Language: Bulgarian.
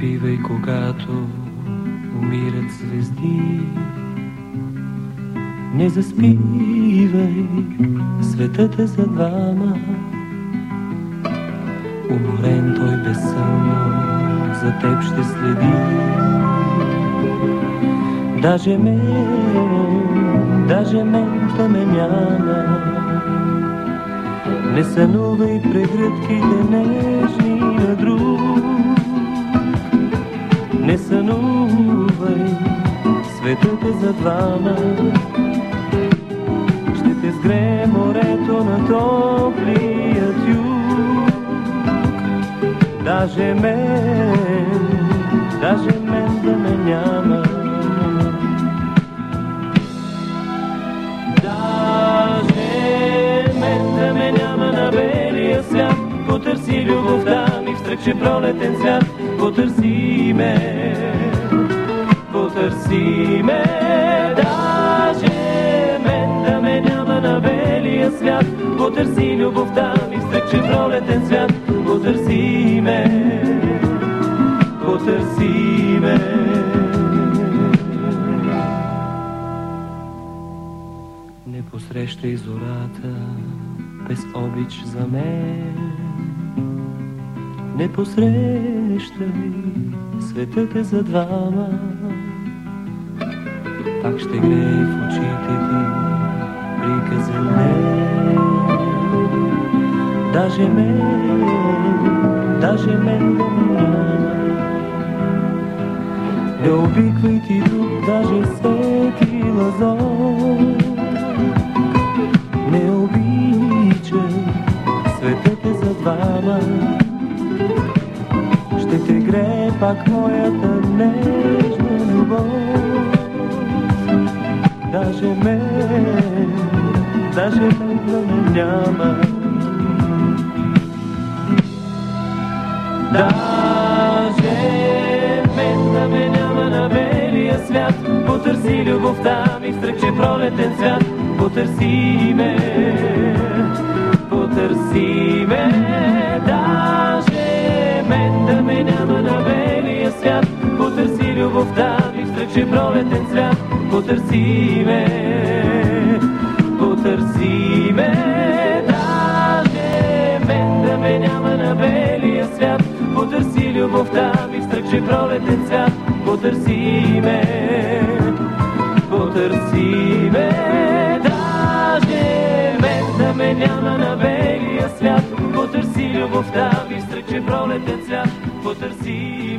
Не заспивай, когато умират звезди. Не заспивай, светът е за двама. Уморен той безсънно за теб ще следи. Даже мен, даже мен да ме няма. Не сънувай прегръдките нежни на друг. Не сънувай, светът е за двама. Ще те сгре морето на топлият юг. Даже мен, даже мен да ме няма. На белия свят. Потърси любовта ми в стръкче пролетен свят. Потърси ме. Даже мен да ме няма на белия свят. Потърси любовта ми в стръкче пролетен свят. Потърси ме, потърси ме. Не посрещай зората без обич за мен. Не посрещай, светът е за двама. Пак ще грее в очите ти приказен ден. Даже мен, даже мен. Не обиквай ти тук, даже свети лазор. Не обичай, светът е за двама. Ще те грее пак моята нежна даже ме няма. Даже ме няма на белия свят. Потърси любовта ми в стръкче пролетен свят. Потърси ме, потърси ме. Даже ме няма на белия свят. Потърси любовта ми в стръкче пролетен свят. Потърси ме, потърси ме. Даже мен да ме няма на белия свят. Потърси любовта ми в стръкче пролетен свят. Потърси ме, потърси ме. Даже мен да ме няма на белия свят. Потърси любовта ми в стръкче пролетен свят. Потърси.